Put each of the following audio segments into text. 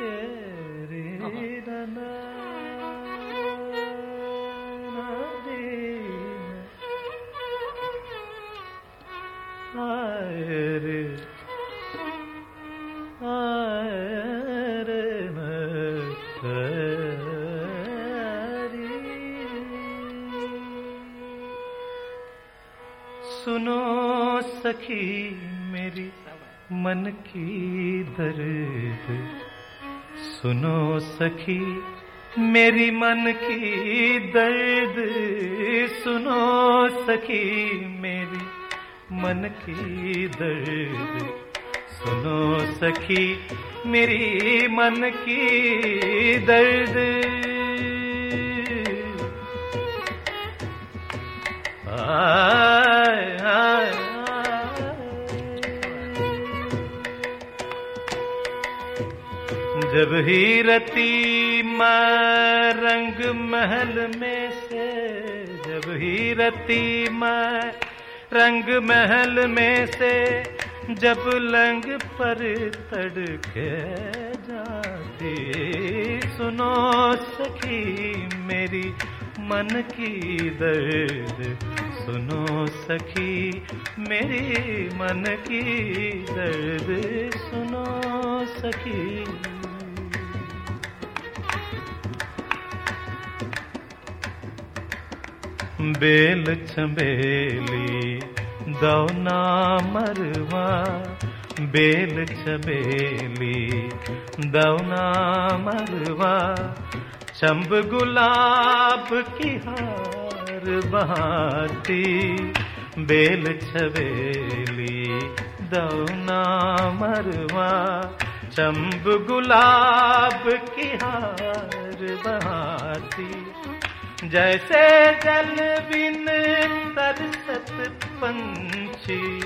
Yeah. सुनो सखी मेरी मन की दर्द। सुनो सखी मेरी मन की दर्द। सुनो सखी मेरी मन की दर्द। सुनो सखी मेरी मन की दर्द। जब ही रती मैं रंग महल में से, जब ही रती मैं रंग महल में से, जब लंग पर तड़के जाती। सुनो सखी मेरी मन की दर्द, सुनो सखी मेरी मन की दर्द, सुनो सखी। बेल छबेली दौना मरवा, बेल छबेली दौना मरवा, चंब गुलाब की हार बहाती, बेल छबेली दौना मरवा, चंब गुलाब की हार बहाती। जैसे जल बिन तरसत पंछी,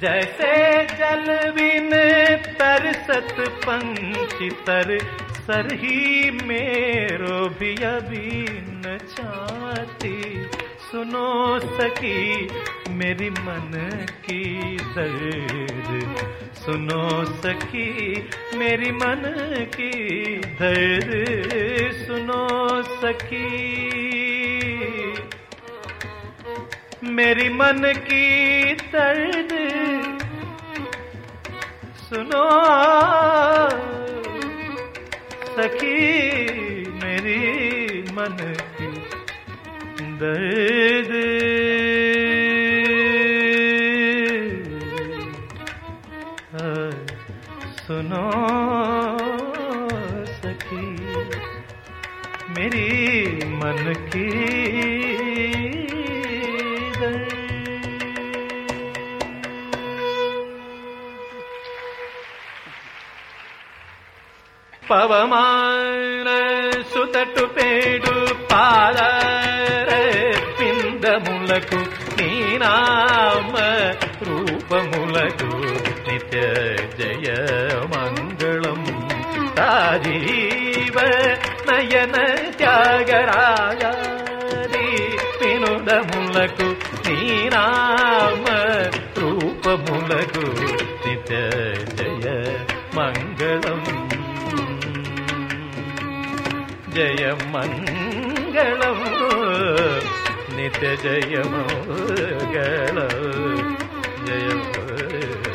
जैसे जल बिन तरसत पंछी तर सर ही मेरो भी अभी न चाहती सुनो सकी मेरी मन की दर्द। सुनो सकी मेरी मन की दर्द। सुनो सकी मेरी मन की दर्द। सुनो, सखी, मेरी मन की दे सुनो सखी मेरी मन की पवमान सुत टुपे నిత్య జయ మంగళం తాజీవ నయన త్యాగరాజాది వినుదములకు నీనామ రూపములకు నిత్య జయ మంగళం జయ మంగళం నిత్య జయ మంగళం ಜಯ